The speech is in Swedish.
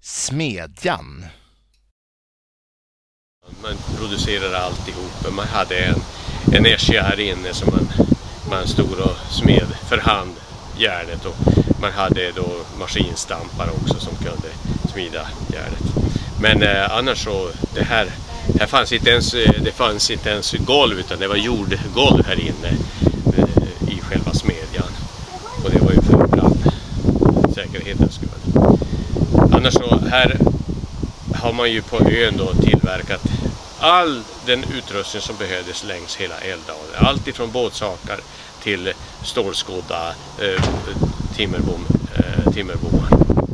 Smedjan. Man producerade alltihop. Man hade en, en ässja här inne som man, man stod och smed för hand järnet och man hade då maskinstampar också som kunde smida järnet. Men eh, annars så, det här, här fanns inte ens, eh, det fanns inte ens golv utan det var jordgolv här inne eh, i själva smedjan. Och det var ju för brandsäkerhetens skull. Annars så, här har man ju på ön då tillverkat all den utrustning som behövdes längs hela Älvdalen. Allt ifrån båtsakar till stålskodda eh, timmerbom, eh, timmerbommar.